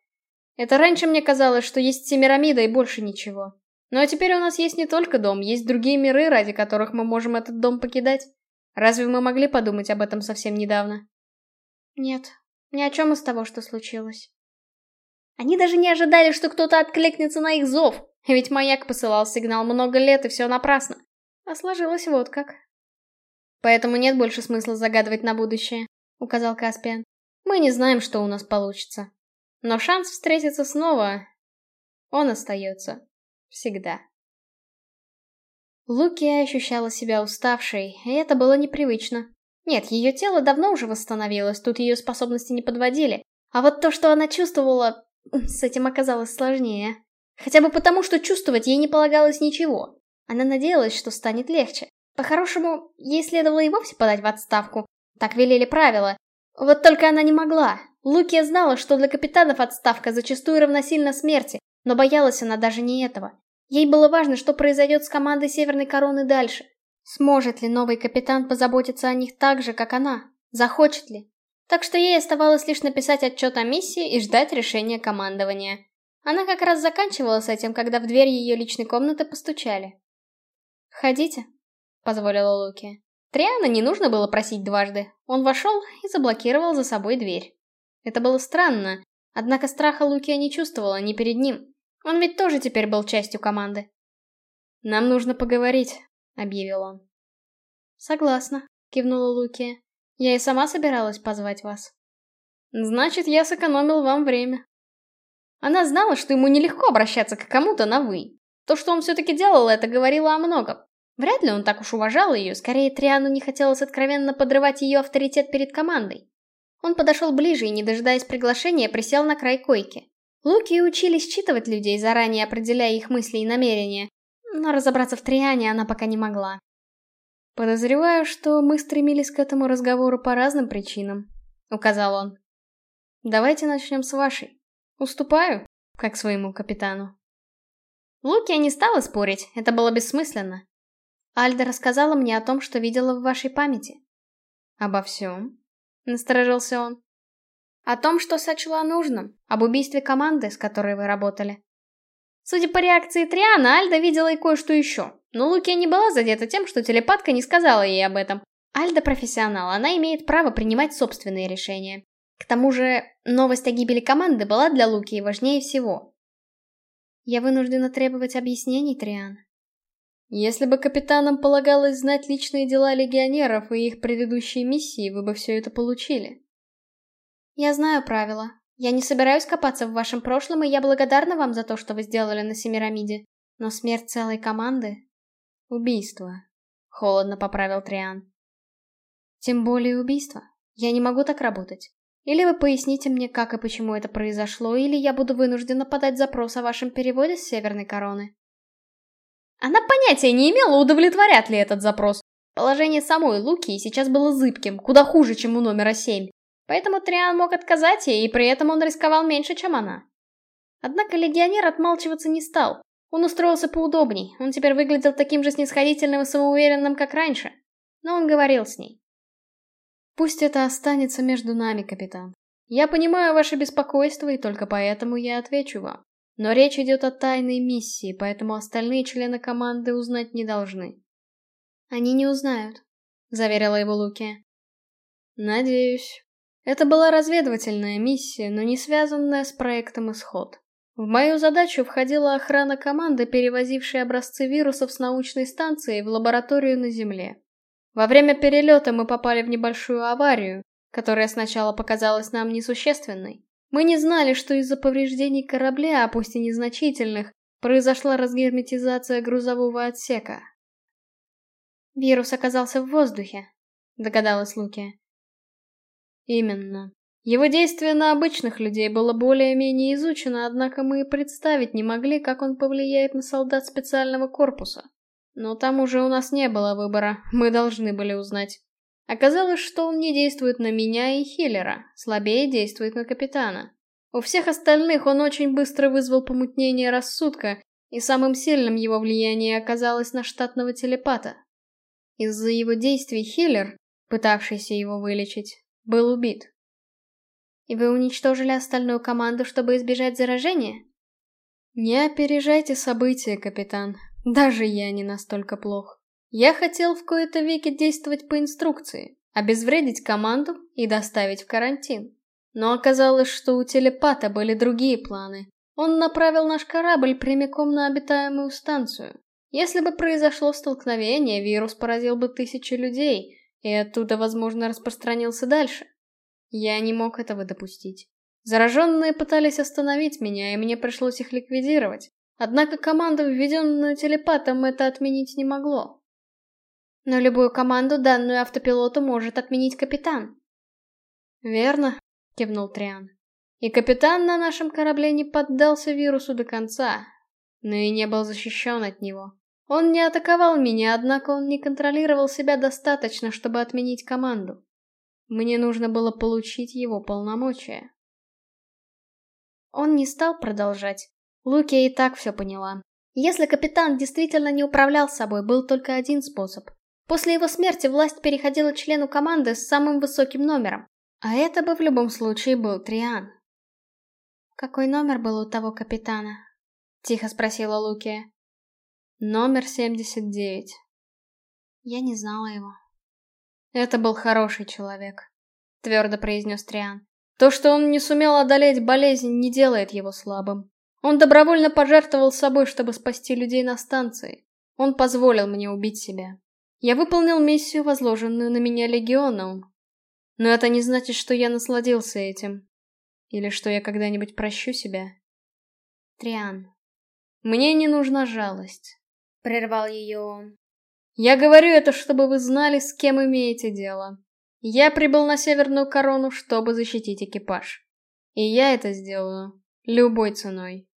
Это раньше мне казалось, что есть Семирамида и больше ничего. Но теперь у нас есть не только дом, есть другие миры, ради которых мы можем этот дом покидать. Разве мы могли подумать об этом совсем недавно? Нет, ни о чем из того, что случилось. Они даже не ожидали, что кто-то откликнется на их зов, ведь маяк посылал сигнал много лет, и все напрасно. А сложилось вот как. Поэтому нет больше смысла загадывать на будущее, указал Каспиан. Мы не знаем, что у нас получится. Но шанс встретиться снова, он остается. Всегда. Лукия ощущала себя уставшей, и это было непривычно. Нет, ее тело давно уже восстановилось, тут ее способности не подводили. А вот то, что она чувствовала, с этим оказалось сложнее. Хотя бы потому, что чувствовать ей не полагалось ничего. Она надеялась, что станет легче. По-хорошему, ей следовало и вовсе подать в отставку. Так велели правила. Вот только она не могла. Лукия знала, что для капитанов отставка зачастую равносильна смерти, но боялась она даже не этого. Ей было важно, что произойдет с командой Северной Короны дальше. Сможет ли новый капитан позаботиться о них так же, как она? Захочет ли? Так что ей оставалось лишь написать отчет о миссии и ждать решения командования. Она как раз заканчивала с этим, когда в дверь ее личной комнаты постучали. «Входите», — позволила Луки. Триана не нужно было просить дважды. Он вошел и заблокировал за собой дверь. Это было странно, однако страха Лукия не чувствовала ни перед ним. Он ведь тоже теперь был частью команды. «Нам нужно поговорить», — объявил он. «Согласна», — кивнула Лукия. «Я и сама собиралась позвать вас». «Значит, я сэкономил вам время». Она знала, что ему нелегко обращаться к кому-то на «вы». То, что он все-таки делал, это говорило о многом. Вряд ли он так уж уважал ее, скорее Триану не хотелось откровенно подрывать ее авторитет перед командой. Он подошел ближе и, не дожидаясь приглашения, присел на край койки. Луки учились считывать людей, заранее определяя их мысли и намерения, но разобраться в Триане она пока не могла. «Подозреваю, что мы стремились к этому разговору по разным причинам», — указал он. «Давайте начнем с вашей. Уступаю, как своему капитану». Лукия не стала спорить, это было бессмысленно. Альда рассказала мне о том, что видела в вашей памяти. Обо всем? Насторожился он. О том, что сочла нужным, об убийстве команды, с которой вы работали. Судя по реакции Триана, Альда видела и кое-что еще. Но Лукия не была задета тем, что телепатка не сказала ей об этом. Альда профессионал, она имеет право принимать собственные решения. К тому же, новость о гибели команды была для Лукии важнее всего. Я вынуждена требовать объяснений, Триан. Если бы капитанам полагалось знать личные дела легионеров и их предыдущие миссии, вы бы все это получили. Я знаю правила. Я не собираюсь копаться в вашем прошлом, и я благодарна вам за то, что вы сделали на Семирамиде. Но смерть целой команды... Убийство. Холодно поправил Триан. Тем более убийство. Я не могу так работать. Или вы поясните мне, как и почему это произошло, или я буду вынуждена подать запрос о вашем переводе с Северной Короны. Она понятия не имела, удовлетворят ли этот запрос. Положение самой Луки сейчас было зыбким, куда хуже, чем у номера семь. Поэтому Триан мог отказать ей, и при этом он рисковал меньше, чем она. Однако легионер отмалчиваться не стал. Он устроился поудобней, он теперь выглядел таким же снисходительным и самоуверенным, как раньше. Но он говорил с ней. «Пусть это останется между нами, капитан. Я понимаю ваше беспокойство, и только поэтому я отвечу вам. Но речь идет о тайной миссии, поэтому остальные члены команды узнать не должны». «Они не узнают», — заверила его Луки. «Надеюсь. Это была разведывательная миссия, но не связанная с проектом «Исход». В мою задачу входила охрана команды, перевозившей образцы вирусов с научной станции в лабораторию на Земле. Во время перелета мы попали в небольшую аварию, которая сначала показалась нам несущественной. Мы не знали, что из-за повреждений корабля, а пусть и незначительных, произошла разгерметизация грузового отсека. «Вирус оказался в воздухе», — догадалась Луки. «Именно. Его действие на обычных людей было более-менее изучено, однако мы и представить не могли, как он повлияет на солдат специального корпуса. Но там уже у нас не было выбора, мы должны были узнать. Оказалось, что он не действует на меня и Хиллера, слабее действует на капитана. У всех остальных он очень быстро вызвал помутнение рассудка, и самым сильным его влияние оказалось на штатного телепата. Из-за его действий Хиллер, пытавшийся его вылечить, был убит. И вы уничтожили остальную команду, чтобы избежать заражения? Не опережайте события, капитан. Даже я не настолько плох. Я хотел в кои-то веки действовать по инструкции, обезвредить команду и доставить в карантин. Но оказалось, что у телепата были другие планы. Он направил наш корабль прямиком на обитаемую станцию. Если бы произошло столкновение, вирус поразил бы тысячи людей, и оттуда, возможно, распространился дальше. Я не мог этого допустить. Зараженные пытались остановить меня, и мне пришлось их ликвидировать. Однако команда, введенную телепатом, это отменить не могло. Но любую команду, данную автопилоту, может отменить капитан. Верно, кивнул Триан. И капитан на нашем корабле не поддался вирусу до конца, но и не был защищен от него. Он не атаковал меня, однако он не контролировал себя достаточно, чтобы отменить команду. Мне нужно было получить его полномочия. Он не стал продолжать. Луки и так все поняла. Если капитан действительно не управлял собой, был только один способ. После его смерти власть переходила члену команды с самым высоким номером. А это бы в любом случае был Триан. «Какой номер был у того капитана?» — тихо спросила Луки. «Номер 79». Я не знала его. Это был хороший человек, твердо произнес Триан. То, что он не сумел одолеть болезнь, не делает его слабым. Он добровольно пожертвовал собой, чтобы спасти людей на станции. Он позволил мне убить себя. Я выполнил миссию, возложенную на меня Легионом. Но это не значит, что я насладился этим. Или что я когда-нибудь прощу себя. Триан. Мне не нужна жалость. Прервал ее он. Я говорю это, чтобы вы знали, с кем имеете дело. Я прибыл на Северную Корону, чтобы защитить экипаж. И я это сделаю. Любой ценой.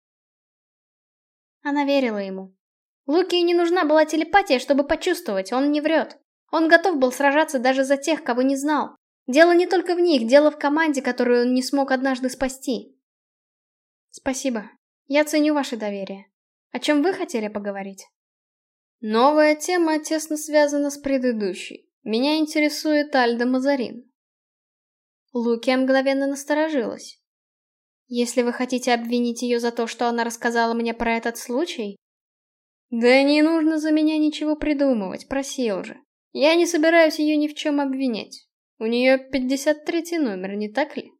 Она верила ему. Луки не нужна была телепатия, чтобы почувствовать, он не врет. Он готов был сражаться даже за тех, кого не знал. Дело не только в них, дело в команде, которую он не смог однажды спасти. Спасибо. Я ценю ваше доверие. О чем вы хотели поговорить? Новая тема тесно связана с предыдущей. Меня интересует Альда Мазарин. Луки мгновенно насторожилась. Если вы хотите обвинить ее за то, что она рассказала мне про этот случай... Да не нужно за меня ничего придумывать, просил же. Я не собираюсь ее ни в чем обвинять. У нее 53 номер, не так ли?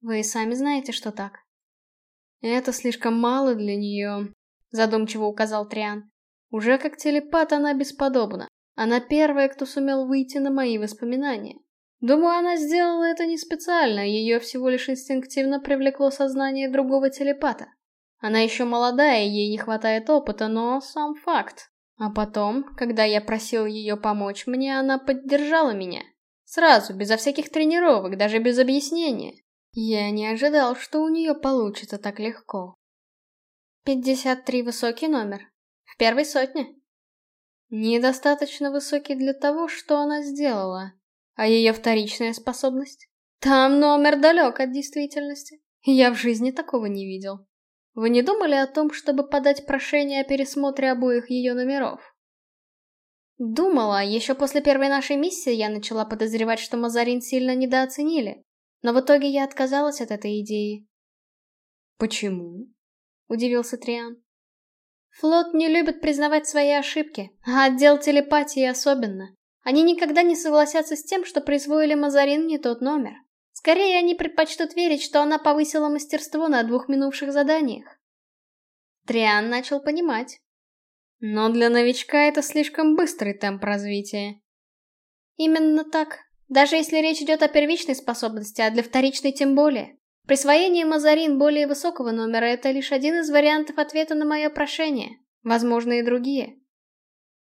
Вы сами знаете, что так. Это слишком мало для нее, задумчиво указал Триан. Уже как телепат она бесподобна. Она первая, кто сумел выйти на мои воспоминания. Думаю, она сделала это не специально, ее всего лишь инстинктивно привлекло сознание другого телепата. Она еще молодая, ей не хватает опыта, но сам факт. А потом, когда я просил ее помочь мне, она поддержала меня. Сразу, безо всяких тренировок, даже без объяснения. Я не ожидал, что у нее получится так легко. 53 высокий номер. В первой сотне. Недостаточно высокий для того, что она сделала. А ее вторичная способность? Там номер далек от действительности. Я в жизни такого не видел. Вы не думали о том, чтобы подать прошение о пересмотре обоих ее номеров? Думала, еще после первой нашей миссии я начала подозревать, что Мазарин сильно недооценили. Но в итоге я отказалась от этой идеи. Почему? Удивился Триан. Флот не любит признавать свои ошибки, а отдел телепатии особенно. Они никогда не согласятся с тем, что присвоили Мазарин не тот номер. Скорее, они предпочтут верить, что она повысила мастерство на двух минувших заданиях. Триан начал понимать. Но для новичка это слишком быстрый темп развития. Именно так. Даже если речь идет о первичной способности, а для вторичной тем более. Присвоение Мазарин более высокого номера — это лишь один из вариантов ответа на мое прошение. Возможно, и другие.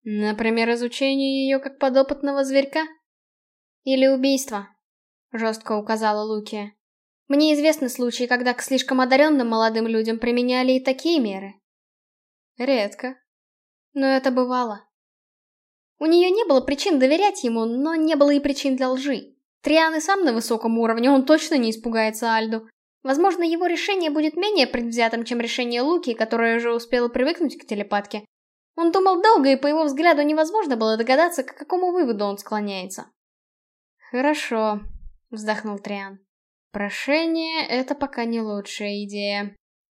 Например, изучение ее как подопытного зверька? Или убийство, жестко указала Лукия. Мне известны случаи, когда к слишком одаренным молодым людям применяли и такие меры. Редко. Но это бывало. У нее не было причин доверять ему, но не было и причин для лжи. Триан и сам на высоком уровне, он точно не испугается Альду. Возможно, его решение будет менее предвзятым, чем решение Луки, которая уже успела привыкнуть к телепатке. Он думал долго, и по его взгляду невозможно было догадаться, к какому выводу он склоняется. «Хорошо», — вздохнул Триан. «Прошение — это пока не лучшая идея.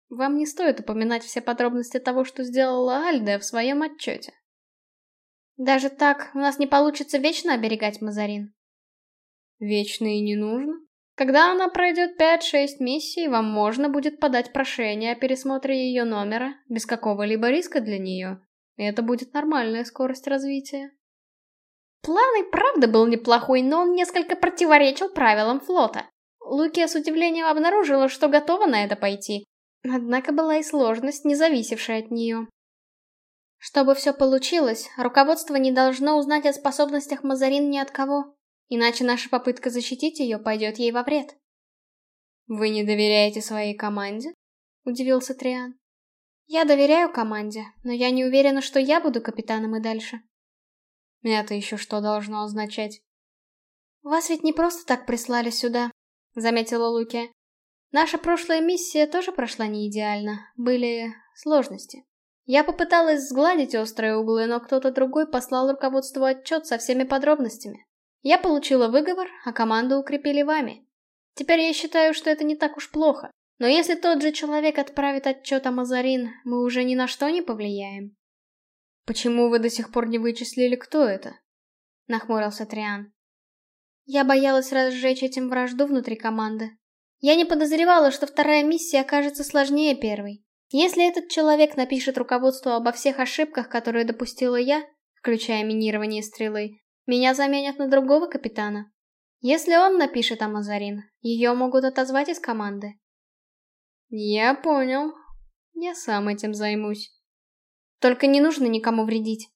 Вам не стоит упоминать все подробности того, что сделала Альда в своем отчете. Даже так у нас не получится вечно оберегать Мазарин. Вечно и не нужно. Когда она пройдет 5-6 миссий, вам можно будет подать прошение о пересмотре ее номера, без какого-либо риска для нее. И это будет нормальная скорость развития. План и правда был неплохой, но он несколько противоречил правилам флота. Лукия с удивлением обнаружила, что готова на это пойти. Однако была и сложность, не зависевшая от нее. Чтобы все получилось, руководство не должно узнать о способностях Мазарин ни от кого, иначе наша попытка защитить ее пойдет ей во вред. «Вы не доверяете своей команде?» — удивился Триан. «Я доверяю команде, но я не уверена, что я буду капитаном и дальше». «Это еще что должно означать?» «Вас ведь не просто так прислали сюда», — заметила Луки. «Наша прошлая миссия тоже прошла не идеально, были сложности». Я попыталась сгладить острые углы, но кто-то другой послал руководству отчет со всеми подробностями. Я получила выговор, а команду укрепили вами. Теперь я считаю, что это не так уж плохо. Но если тот же человек отправит отчет о Мазарин, мы уже ни на что не повлияем. Почему вы до сих пор не вычислили, кто это? Нахмурился Триан. Я боялась разжечь этим вражду внутри команды. Я не подозревала, что вторая миссия окажется сложнее первой. Если этот человек напишет руководству обо всех ошибках, которые допустила я, включая минирование стрелы, меня заменят на другого капитана. Если он напишет о Мазарин, ее могут отозвать из команды. Я понял. Я сам этим займусь. Только не нужно никому вредить.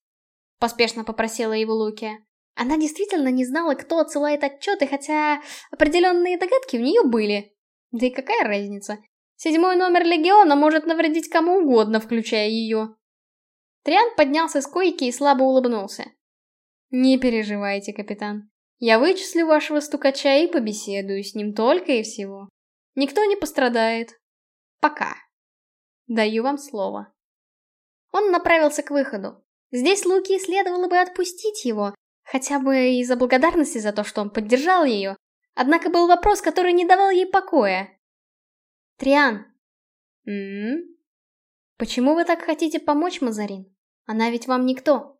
Поспешно попросила его Лукия. Она действительно не знала, кто отсылает отчеты, хотя определенные догадки у нее были. Да и какая разница? Седьмой номер Легиона может навредить кому угодно, включая ее. Триан поднялся с койки и слабо улыбнулся. Не переживайте, капитан. Я вычислю вашего стукача и побеседую с ним только и всего. Никто не пострадает. Пока. Даю вам слово. Он направился к выходу. Здесь Луки следовало бы отпустить его, хотя бы из-за благодарности за то, что он поддержал ее. Однако был вопрос, который не давал ей покоя. Триан. М, -м, -м. Почему вы так хотите помочь Мазарин? Она ведь вам никто.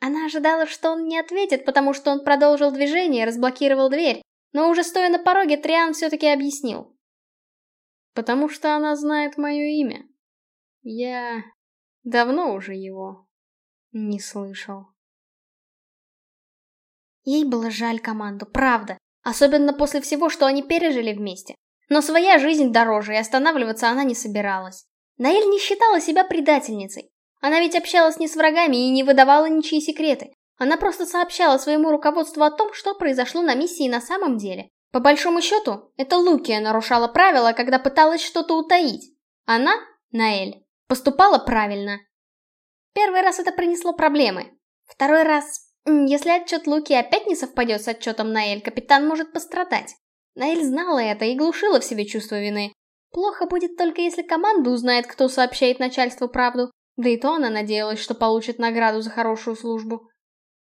Она ожидала, что он не ответит, потому что он продолжил движение и разблокировал дверь, но уже стоя на пороге, Триан все-таки объяснил. Потому что она знает мое имя. Я давно уже его не слышал. Ей было жаль команду, правда. Особенно после всего, что они пережили вместе. Но своя жизнь дороже, и останавливаться она не собиралась. Наэль не считала себя предательницей. Она ведь общалась не с врагами и не выдавала ничьи секреты. Она просто сообщала своему руководству о том, что произошло на миссии на самом деле. По большому счету, это Лукия нарушала правила, когда пыталась что-то утаить. Она, Наэль, поступала правильно. Первый раз это принесло проблемы. Второй раз... Если отчет Луки опять не совпадет с отчетом Наэль, капитан может пострадать. Наэль знала это и глушила в себе чувство вины. Плохо будет только если команда узнает, кто сообщает начальству правду. Да и то она надеялась, что получит награду за хорошую службу.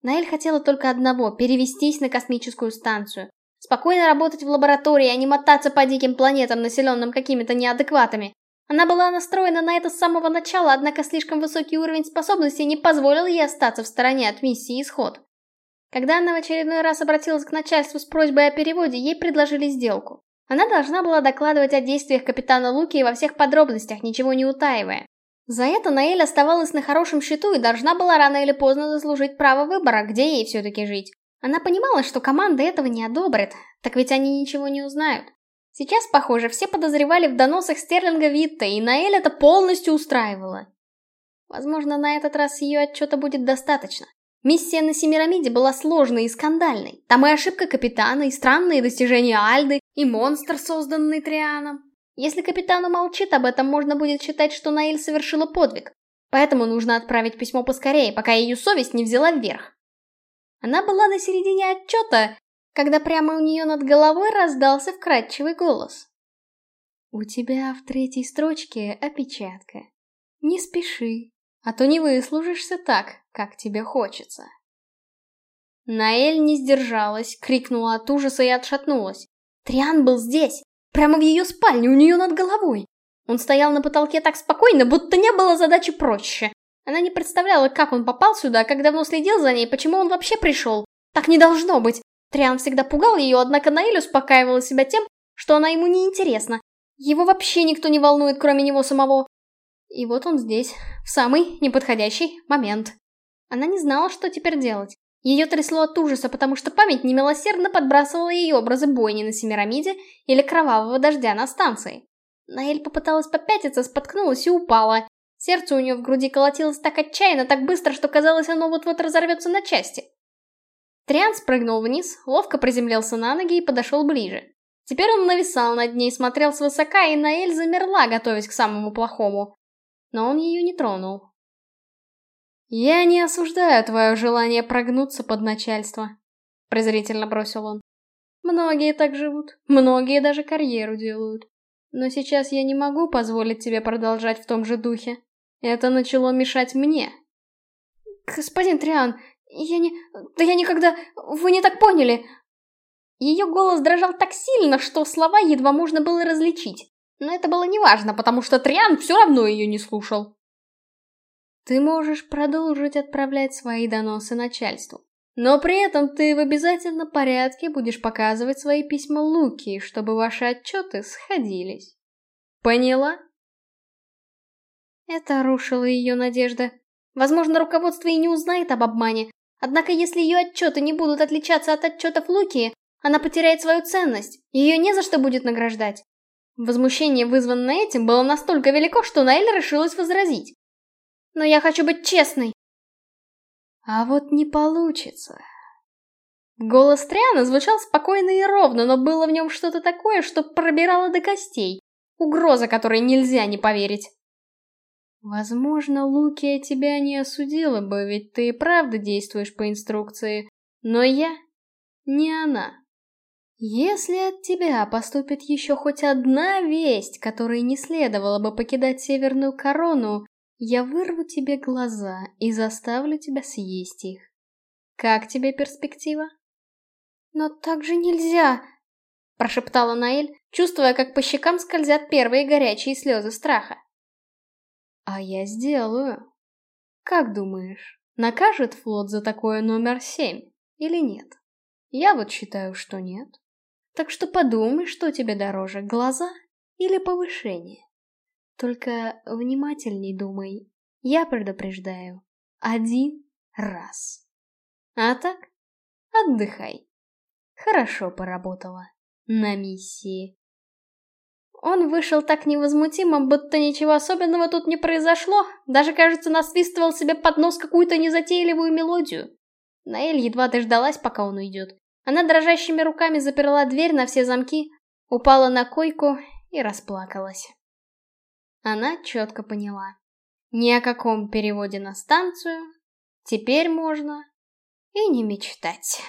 Наэль хотела только одного — перевестись на космическую станцию. Спокойно работать в лаборатории, а не мотаться по диким планетам, населенным какими-то неадекватами. Она была настроена на это с самого начала, однако слишком высокий уровень способностей не позволил ей остаться в стороне от миссии «Исход». Когда она в очередной раз обратилась к начальству с просьбой о переводе, ей предложили сделку. Она должна была докладывать о действиях капитана Луки во всех подробностях, ничего не утаивая. За это Наэль оставалась на хорошем счету и должна была рано или поздно заслужить право выбора, где ей все-таки жить. Она понимала, что команда этого не одобрит, так ведь они ничего не узнают. Сейчас, похоже, все подозревали в доносах Стерлинга Витта, и Наэль это полностью устраивало. Возможно, на этот раз ее отчета будет достаточно. Миссия на Семирамиде была сложной и скандальной. Там и ошибка капитана, и странные достижения Альды, и монстр, созданный Трианом. Если капитан умолчит об этом, можно будет считать, что Наэль совершила подвиг. Поэтому нужно отправить письмо поскорее, пока ее совесть не взяла вверх. Она была на середине отчета, когда прямо у нее над головой раздался вкрадчивый голос. «У тебя в третьей строчке опечатка. Не спеши, а то не выслужишься так, как тебе хочется». Наэль не сдержалась, крикнула от ужаса и отшатнулась. Триан был здесь, прямо в ее спальне, у нее над головой. Он стоял на потолке так спокойно, будто не было задачи проще. Она не представляла, как он попал сюда, как давно следил за ней, почему он вообще пришел. Так не должно быть. Триан всегда пугал ее, однако Наиль успокаивала себя тем, что она ему не интересна. Его вообще никто не волнует, кроме него самого. И вот он здесь, в самый неподходящий момент. Она не знала, что теперь делать. Ее трясло от ужаса, потому что память немилосердно подбрасывала ей образы бойни на Семирамиде или кровавого дождя на станции. Наэль попыталась попятиться, споткнулась и упала. Сердце у нее в груди колотилось так отчаянно, так быстро, что казалось, оно вот-вот разорвется на части. Триан спрыгнул вниз, ловко приземлился на ноги и подошел ближе. Теперь он нависал над ней, смотрел свысока, и Наэль замерла, готовясь к самому плохому. Но он ее не тронул. «Я не осуждаю твое желание прогнуться под начальство», — презрительно бросил он. «Многие так живут, многие даже карьеру делают. Но сейчас я не могу позволить тебе продолжать в том же духе. Это начало мешать мне». «Господин Триан, я не... Да я никогда... Вы не так поняли!» Ее голос дрожал так сильно, что слова едва можно было различить. Но это было неважно, потому что Триан все равно ее не слушал. Ты можешь продолжить отправлять свои доносы начальству. Но при этом ты в обязательном порядке будешь показывать свои письма Луки, чтобы ваши отчеты сходились. Поняла? Это рушило ее надежды. Возможно, руководство и не узнает об обмане, Однако если ее отчеты не будут отличаться от отчетов Луки, она потеряет свою ценность, ее не за что будет награждать. Возмущение, вызванное этим, было настолько велико, что Наэль решилась возразить. «Но я хочу быть честной!» «А вот не получится!» Голос Триана звучал спокойно и ровно, но было в нем что-то такое, что пробирало до костей. Угроза, которой нельзя не поверить. Возможно, Лукия тебя не осудила бы, ведь ты и правда действуешь по инструкции. Но я не она. Если от тебя поступит еще хоть одна весть, которой не следовало бы покидать Северную Корону, я вырву тебе глаза и заставлю тебя съесть их. Как тебе перспектива? Но так же нельзя, прошептала Наэль, чувствуя, как по щекам скользят первые горячие слезы страха. А я сделаю. Как думаешь, накажет флот за такое номер семь или нет? Я вот считаю, что нет. Так что подумай, что тебе дороже, глаза или повышение. Только внимательней думай. Я предупреждаю. Один раз. А так, отдыхай. Хорошо поработала на миссии. Он вышел так невозмутимо, будто ничего особенного тут не произошло, даже, кажется, насвистывал себе под нос какую-то незатейливую мелодию. Наэль едва дождалась, пока он уйдет. Она дрожащими руками заперла дверь на все замки, упала на койку и расплакалась. Она четко поняла. Ни о каком переводе на станцию теперь можно и не мечтать.